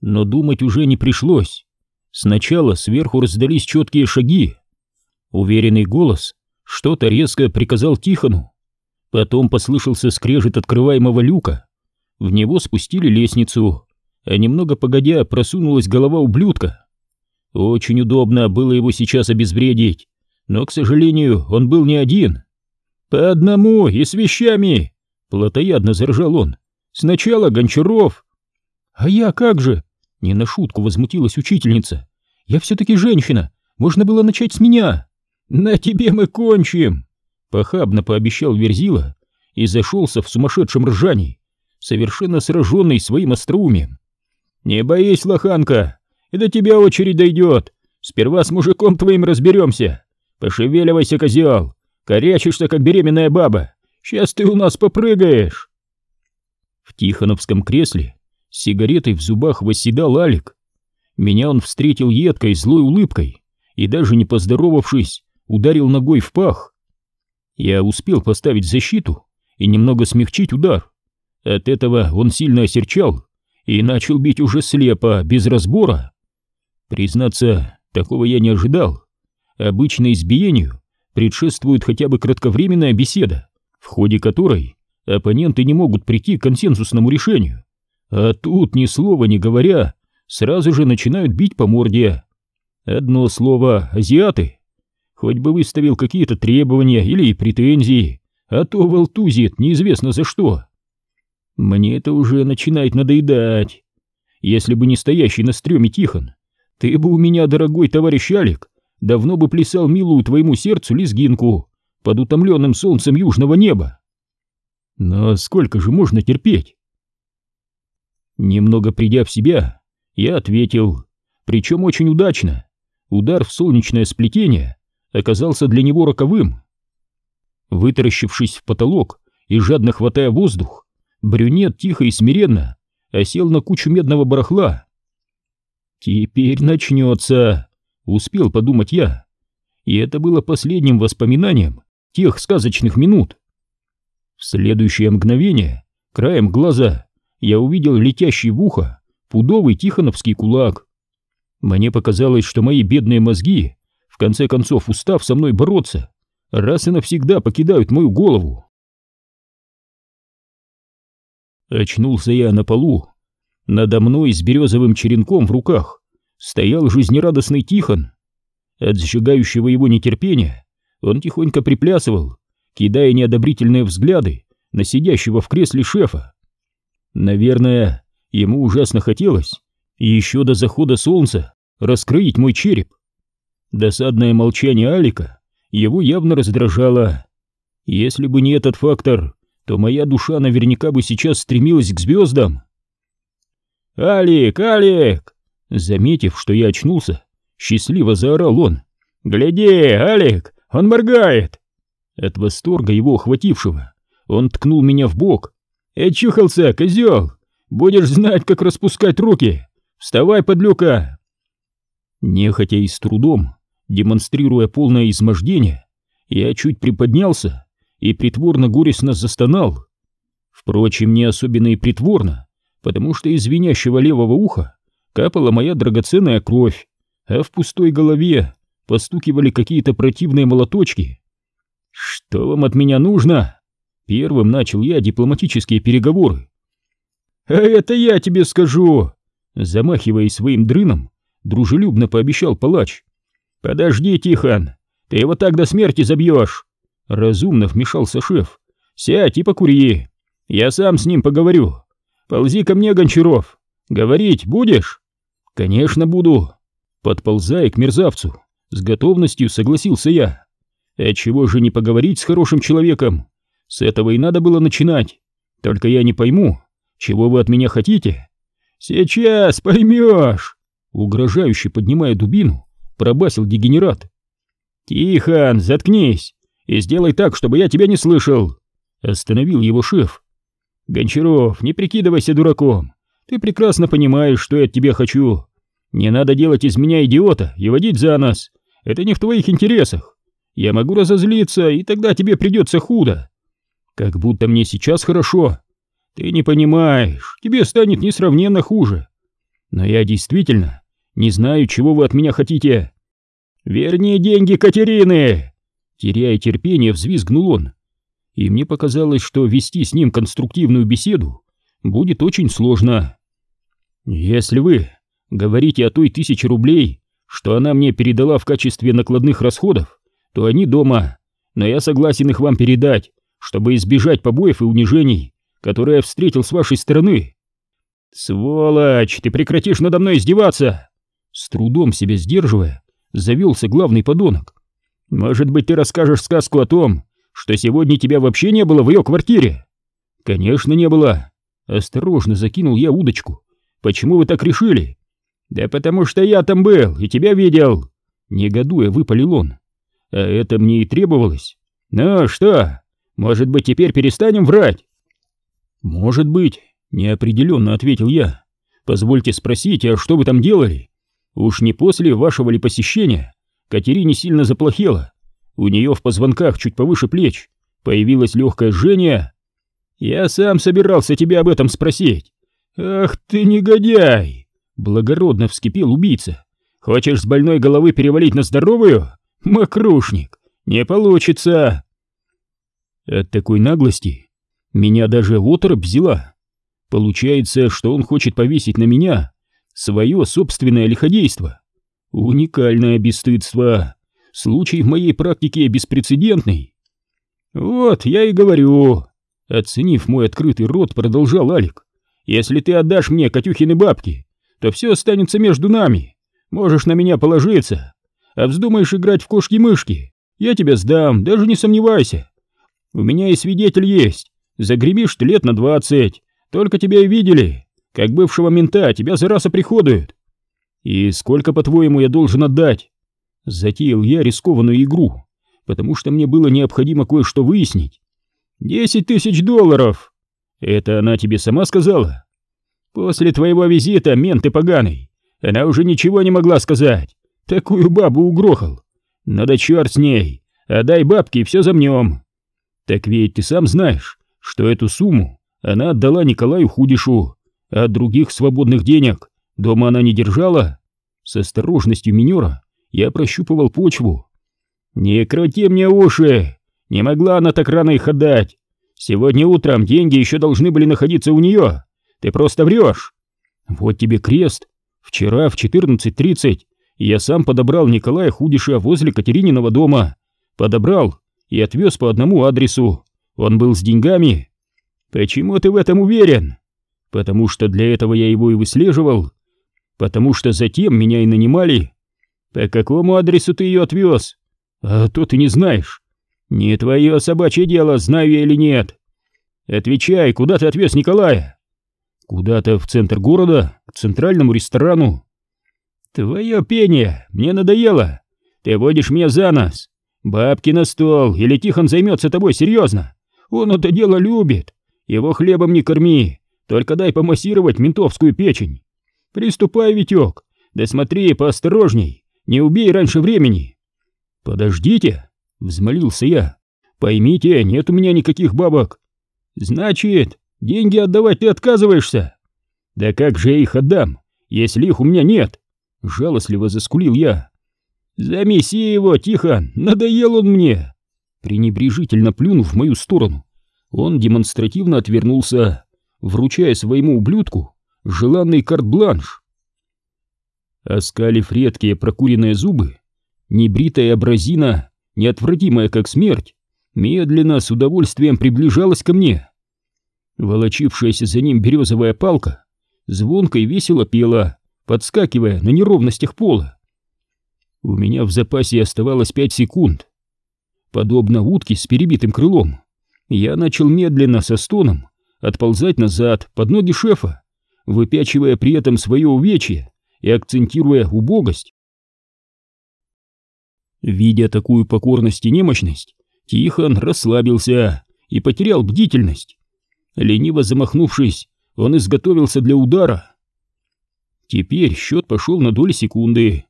Но думать уже не пришлось. Сначала сверху раздались четкие шаги. Уверенный голос что-то резко приказал Тихону. Потом послышался скрежет открываемого люка. В него спустили лестницу, а немного погодя просунулась голова ублюдка. Очень удобно было его сейчас обезвредить, но, к сожалению, он был не один. «По одному и с вещами!» — плотоядно заржал он. «Сначала Гончаров!» «А я как же?» — не на шутку возмутилась учительница. «Я все-таки женщина, можно было начать с меня!» «На тебе мы кончим!» — похабно пообещал Верзила и зашелся в сумасшедшем ржании, совершенно сраженный своим остроумием. «Не боись, лоханка, и до тебя очередь дойдет. Сперва с мужиком твоим разберемся. Пошевеливайся, козел, корячишься, как беременная баба. Сейчас ты у нас попрыгаешь!» В Тихоновском кресле сигаретой в зубах восседал Алик. Меня он встретил едкой, злой улыбкой и, даже не поздоровавшись, ударил ногой в пах. Я успел поставить защиту и немного смягчить удар. От этого он сильно осерчал и начал бить уже слепо, без разбора. Признаться, такого я не ожидал. Обычно избиению предшествует хотя бы кратковременная беседа, в ходе которой оппоненты не могут прийти к консенсусному решению. А тут, ни слова не говоря, сразу же начинают бить по морде. Одно слово «азиаты». Хоть бы выставил какие-то требования или претензии, а то волтузит неизвестно за что. Мне это уже начинает надоедать. Если бы не стоящий на стреме Тихон, ты бы у меня, дорогой товарищ Алик, давно бы плясал милую твоему сердцу лезгинку под утомленным солнцем южного неба. Но сколько же можно терпеть? Немного придя в себя, я ответил, причем очень удачно. Удар в солнечное сплетение оказался для него роковым. Вытаращившись в потолок и жадно хватая воздух, брюнет тихо и смиренно осел на кучу медного барахла. «Теперь начнется», — успел подумать я. И это было последним воспоминанием тех сказочных минут. В следующее мгновение, краем глаза, я увидел летящий в ухо пудовый тихоновский кулак. Мне показалось, что мои бедные мозги, в конце концов устав со мной бороться, раз и навсегда покидают мою голову. Очнулся я на полу. Надо мной с березовым черенком в руках стоял жизнерадостный Тихон. От сжигающего его нетерпения он тихонько приплясывал, кидая неодобрительные взгляды на сидящего в кресле шефа. Наверное, ему ужасно хотелось еще до захода солнца раскрыть мой череп. Досадное молчание Алика его явно раздражало. Если бы не этот фактор, то моя душа наверняка бы сейчас стремилась к звездам. «Алик, Алик!» Заметив, что я очнулся, счастливо заорал он. «Гляди, Алик, он моргает!» От восторга его охватившего он ткнул меня в бок, «Очухался, козел! Будешь знать, как распускать руки! Вставай, подлюка!» Нехотя и с трудом, демонстрируя полное измождение, я чуть приподнялся и притворно горестно застонал. Впрочем, не особенно и притворно, потому что из звенящего левого уха капала моя драгоценная кровь, а в пустой голове постукивали какие-то противные молоточки. «Что вам от меня нужно?» Первым начал я дипломатические переговоры. «А это я тебе скажу!» Замахиваясь своим дрыном, дружелюбно пообещал палач. «Подожди, Тихон, ты его так до смерти забьешь!» Разумно вмешался шеф. «Сядь и покури, я сам с ним поговорю. Ползи ко мне, Гончаров, говорить будешь?» «Конечно буду!» Подползая к мерзавцу, с готовностью согласился я. «А чего же не поговорить с хорошим человеком?» С этого и надо было начинать. Только я не пойму, чего вы от меня хотите? Сейчас поймешь!» Угрожающе поднимая дубину, пробасил дегенерат. «Тихон, заткнись и сделай так, чтобы я тебя не слышал!» Остановил его шеф. «Гончаров, не прикидывайся дураком. Ты прекрасно понимаешь, что я от тебя хочу. Не надо делать из меня идиота и водить за нас. Это не в твоих интересах. Я могу разозлиться, и тогда тебе придется худо. Как будто мне сейчас хорошо. Ты не понимаешь, тебе станет несравненно хуже. Но я действительно не знаю, чего вы от меня хотите. Верни деньги Катерины! Теряя терпение, взвизгнул он. И мне показалось, что вести с ним конструктивную беседу будет очень сложно. Если вы говорите о той тысяче рублей, что она мне передала в качестве накладных расходов, то они дома, но я согласен их вам передать, чтобы избежать побоев и унижений, которые я встретил с вашей стороны. Сволочь, ты прекратишь надо мной издеваться! С трудом себя сдерживая, завелся главный подонок. Может быть, ты расскажешь сказку о том, что сегодня тебя вообще не было в ее квартире? Конечно, не было. Осторожно закинул я удочку. Почему вы так решили? Да потому что я там был и тебя видел. Негодуя выпалил он. А это мне и требовалось. Ну что, может быть, теперь перестанем врать? Может быть, неопределенно ответил я. Позвольте спросить, а что вы там делали? Уж не после вашего ли посещения Катерине сильно заплохело. У нее в позвонках чуть повыше плеч появилось легкое жжение. Я сам собирался тебя об этом спросить. Ах ты негодяй! Благородно вскипел убийца. Хочешь с больной головы перевалить на здоровую? Макрушник, не получится. От такой наглости меня даже оторопь взяла. Получается, что он хочет повесить на меня свое собственное лиходейство. Уникальное бесстыдство. Случай в моей практике беспрецедентный. Вот, я и говорю. Оценив мой открытый рот, продолжал Алик. Если ты отдашь мне Катюхины бабки, то все останется между нами. Можешь на меня положиться. А вздумаешь играть в кошки-мышки, я тебя сдам, даже не сомневайся. У меня и свидетель есть. Загремишь ты лет на двадцать. Только тебя и видели. Как бывшего мента тебя за раз оприходуют. И сколько, по-твоему, я должен отдать? Затеял я рискованную игру, потому что мне было необходимо кое-что выяснить. Десять тысяч долларов! Это она тебе сама сказала? После твоего визита, мент ты поганый, она уже ничего не могла сказать. Такую бабу угрохал. Надо черт с ней, отдай бабки и все замнем. Так ведь ты сам знаешь, что эту сумму она отдала Николаю Худишу, а других свободных денег дома она не держала. С осторожностью минера я прощупывал почву. «Не крути мне уши! Не могла она так рано их отдать! Сегодня утром деньги еще должны были находиться у нее! Ты просто врешь!» «Вот тебе крест! Вчера в 14.30 я сам подобрал Николая Худиша возле Катерининого дома. Подобрал и отвез по одному адресу. Он был с деньгами. Почему ты в этом уверен? Потому что для этого я его и выслеживал. Потому что затем меня и нанимали. По какому адресу ты ее отвез? А то ты не знаешь. Не твое собачье дело, знаю я или нет. Отвечай, куда ты отвез Николая? Куда-то в центр города, к центральному ресторану. Твое пение, мне надоело. Ты водишь меня за нос. Бабки на стол, или Тихон займется тобой серьезно. Он это дело любит. Его хлебом не корми, только дай помассировать ментовскую печень. Приступай, Витек, да смотри поосторожней, не убей раньше времени. Подождите, взмолился я. Поймите, нет у меня никаких бабок. Значит, деньги отдавать ты отказываешься? Да как же я их отдам, если их у меня нет? Жалостливо заскулил я. Замеси его, Тихон, надоел он мне. Пренебрежительно плюнув в мою сторону, он демонстративно отвернулся, вручая своему ублюдку желанный карт-бланш. Оскалив редкие прокуренные зубы, небритая абразина, неотвратимая как смерть, медленно с удовольствием приближалась ко мне. Волочившаяся за ним березовая палка звонко и весело пела, подскакивая на неровностях пола. У меня в запасе оставалось пять секунд. Подобно утке с перебитым крылом, я начал медленно со стоном отползать назад под ноги шефа, выпячивая при этом свое увечье и акцентируя убогость. Видя такую покорность и немощность, Тихон расслабился и потерял бдительность. Лениво замахнувшись, он изготовился для удара. Теперь счет пошел на доли секунды.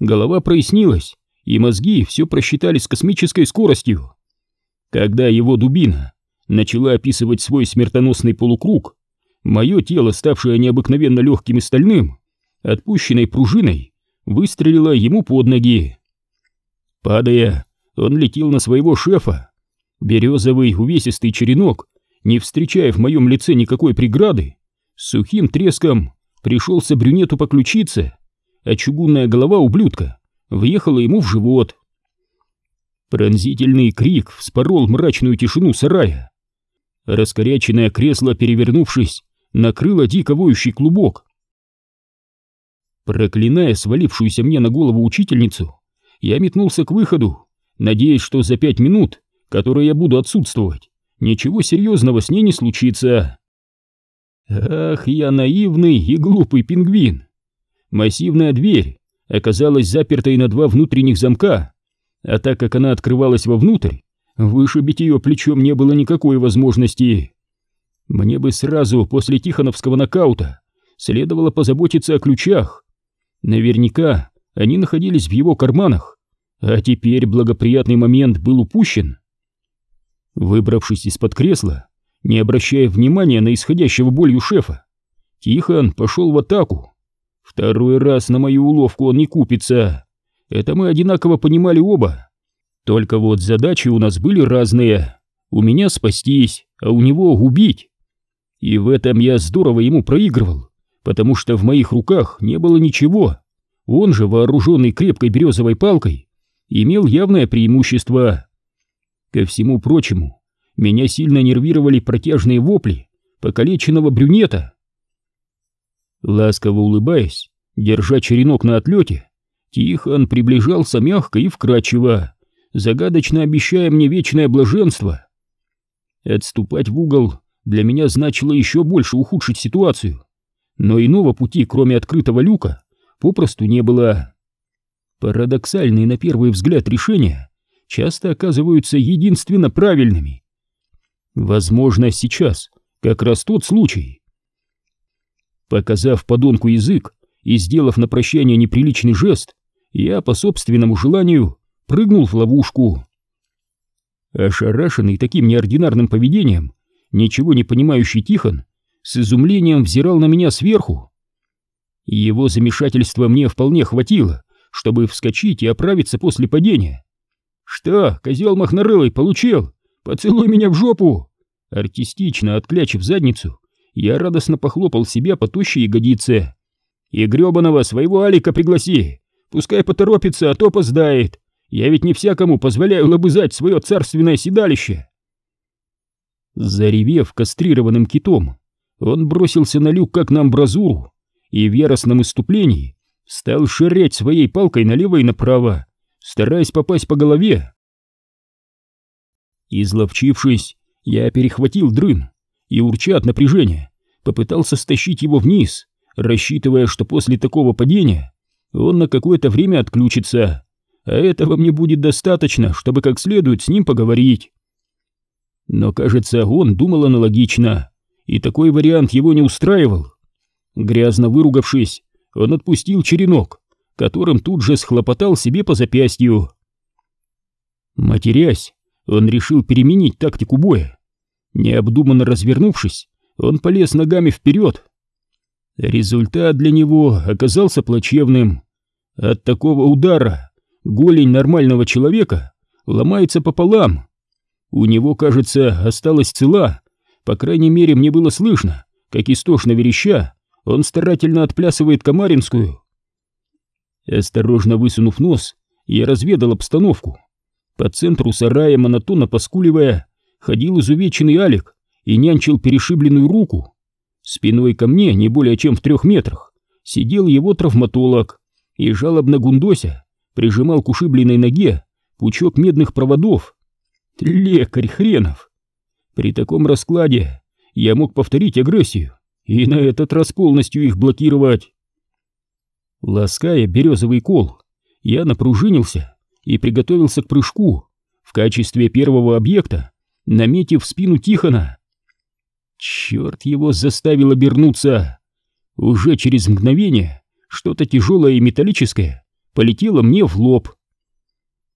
Голова прояснилась, и мозги все просчитали с космической скоростью. Когда его дубина начала описывать свой смертоносный полукруг, мое тело, ставшее необыкновенно легким и стальным, отпущенной пружиной, выстрелила ему под ноги. Падая, он летел на своего шефа. Березовый увесистый черенок, не встречая в моем лице никакой преграды, с сухим треском пришелся брюнету по ключице, а чугунная голова ублюдка въехала ему в живот. Пронзительный крик вспорол мрачную тишину сарая. Раскоряченное кресло, перевернувшись, накрыло дико воющий клубок. Проклиная свалившуюся мне на голову учительницу, я метнулся к выходу, надеясь, что за пять минут, которые я буду отсутствовать, ничего серьезного с ней не случится. Ах, я наивный и глупый пингвин. Массивная дверь оказалась запертой на два внутренних замка, а так как она открывалась вовнутрь, вышибить ее плечом не было никакой возможности. Мне бы сразу после Тихоновского нокаута следовало позаботиться о ключах. Наверняка они находились в его карманах, а теперь благоприятный момент был упущен. Выбравшись из-под кресла, не обращая внимания на исходящего болью шефа, Тихон пошел в атаку. Второй раз на мою уловку он не купится. Это мы одинаково понимали оба. Только вот задачи у нас были разные. У меня спастись, а у него убить. И в этом я здорово ему проигрывал, потому что в моих руках не было ничего. Он же, вооруженный крепкой березовой палкой, имел явное преимущество. Ко всему прочему, меня сильно нервировали протяжные вопли покалеченного брюнета. Ласково улыбаясь, держа черенок на отлете, Тихон приближался мягко и вкрадчиво, загадочно обещая мне вечное блаженство. Отступать в угол для меня значило еще больше ухудшить ситуацию, но иного пути, кроме открытого люка, попросту не было. Парадоксальные на первый взгляд решения часто оказываются единственно правильными. Возможно, сейчас как раз тот случай. Показав подонку язык и сделав на прощание неприличный жест, я по собственному желанию прыгнул в ловушку. Ошарашенный таким неординарным поведением, ничего не понимающий Тихон с изумлением взирал на меня сверху. Его замешательства мне вполне хватило, чтобы вскочить и оправиться после падения. «Что, козел махнорылый, получил? Поцелуй меня в жопу!» Артистично отклячив задницу, я радостно похлопал себя по тощей ягодице. «И гребаного своего Алика пригласи! Пускай поторопится, а то опоздает! Я ведь не всякому позволяю лобызать свое царственное седалище!» Заревев кастрированным китом, он бросился на люк, как на амбразуру, и в яростном иступлении стал ширять своей палкой налево и направо, стараясь попасть по голове. Изловчившись, я перехватил дрын и, урча от напряжения, попытался стащить его вниз, рассчитывая, что после такого падения он на какое-то время отключится, а этого мне будет достаточно, чтобы как следует с ним поговорить. Но, кажется, он думал аналогично, и такой вариант его не устраивал. Грязно выругавшись, он отпустил черенок, которым тут же схлопотал себе по запястью. Матерясь, он решил переменить тактику боя. Необдуманно развернувшись, он полез ногами вперед. Результат для него оказался плачевным. От такого удара голень нормального человека ломается пополам. У него, кажется, осталась цела, по крайней мере, мне было слышно, как истошно вереща, он старательно отплясывает Камаринскую. Осторожно высунув нос, я разведал обстановку. По центру сарая, монотонно поскуливая, ходил изувеченный Алик и нянчил перешибленную руку. Спиной ко мне, не более чем в трех метрах, сидел его травматолог и, жалобно гундося, прижимал к ушибленной ноге пучок медных проводов. Лекарь хренов! При таком раскладе я мог повторить агрессию и на этот раз полностью их блокировать. Лаская березовый кол, я напружинился и приготовился к прыжку в качестве первого объекта, наметив спину Тихона. Черт его заставил обернуться. Уже через мгновение что-то тяжелое и металлическое полетело мне в лоб.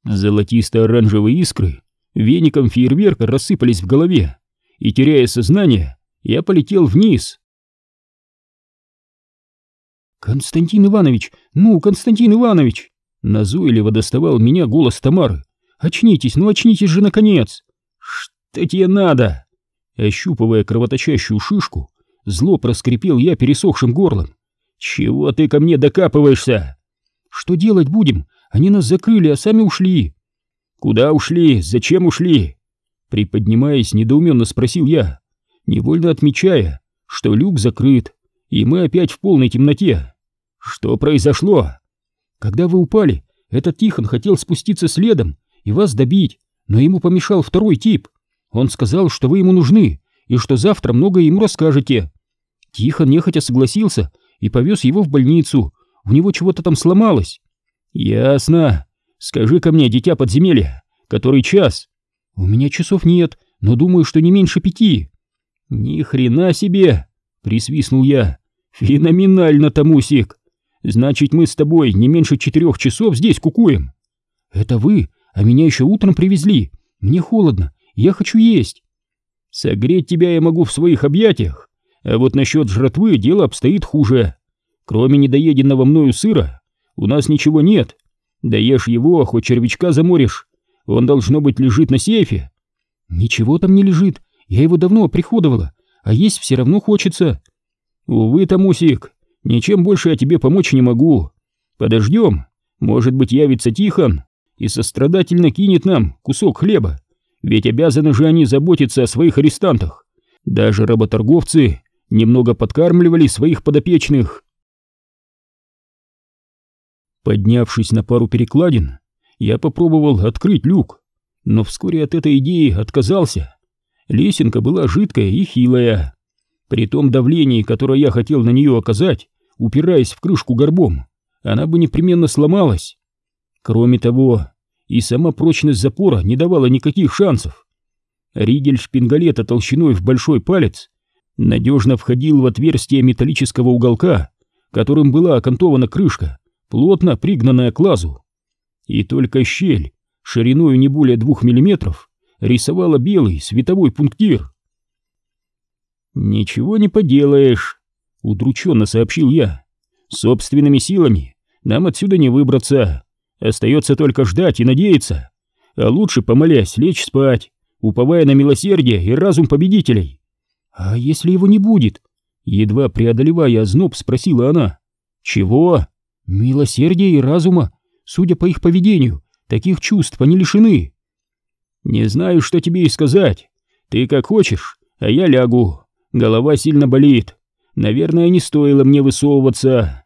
Золотисто-оранжевые искры веником фейерверка рассыпались в голове, и, теряя сознание, я полетел вниз. «Константин Иванович! Ну, Константин Иванович!» Назойливо доставал меня голос Тамары. «Очнитесь, ну очнитесь же, наконец!» «Что тебе надо?» Ощупывая кровоточащую шишку, зло проскрипел я пересохшим горлом. «Чего ты ко мне докапываешься?» «Что делать будем? Они нас закрыли, а сами ушли». «Куда ушли? Зачем ушли?» Приподнимаясь, недоуменно спросил я, невольно отмечая, что люк закрыт, и мы опять в полной темноте. Что произошло? Когда вы упали, этот Тихон хотел спуститься следом и вас добить, но ему помешал второй тип. Он сказал, что вы ему нужны и что завтра многое ему расскажете. Тихон нехотя согласился и повез его в больницу. У него чего-то там сломалось. Ясно. Скажи-ка мне, дитя подземелья, который час? У меня часов нет, но думаю, что не меньше пяти. Ни хрена себе, присвистнул я. Феноменально, Тамусик. Значит, мы с тобой не меньше четырех часов здесь кукуем. Это вы, а меня еще утром привезли. Мне холодно, я хочу есть. Согреть тебя я могу в своих объятиях, а вот насчет жратвы дело обстоит хуже. Кроме недоеденного мною сыра, у нас ничего нет. Доешь его, хоть червячка заморишь. Он, должно быть, лежит на сейфе. Ничего там не лежит, я его давно приходовала, а есть все равно хочется. Увы, Тамусик, Ничем больше я тебе помочь не могу. Подождем, может быть, явится Тихон и сострадательно кинет нам кусок хлеба, ведь обязаны же они заботиться о своих арестантах. Даже работорговцы немного подкармливали своих подопечных. Поднявшись на пару перекладин, я попробовал открыть люк, но вскоре от этой идеи отказался. Лесенка была жидкая и хилая. При том давлении, которое я хотел на нее оказать, упираясь в крышку горбом, она бы непременно сломалась. Кроме того, и сама прочность запора не давала никаких шансов. Ригель шпингалета толщиной в большой палец надежно входил в отверстие металлического уголка, которым была окантована крышка, плотно пригнанная к лазу. И только щель, шириной не более двух миллиметров, рисовала белый световой пунктир. «Ничего не поделаешь», Удрученно сообщил я. Собственными силами нам отсюда не выбраться. Остается только ждать и надеяться. А лучше, помолясь, лечь спать, уповая на милосердие и разум победителей. А если его не будет? Едва преодолевая озноб, спросила она. Чего? Милосердия и разума. Судя по их поведению, таких чувств они лишены. Не знаю, что тебе и сказать. Ты как хочешь, а я лягу. Голова сильно болит. Наверное, не стоило мне высовываться.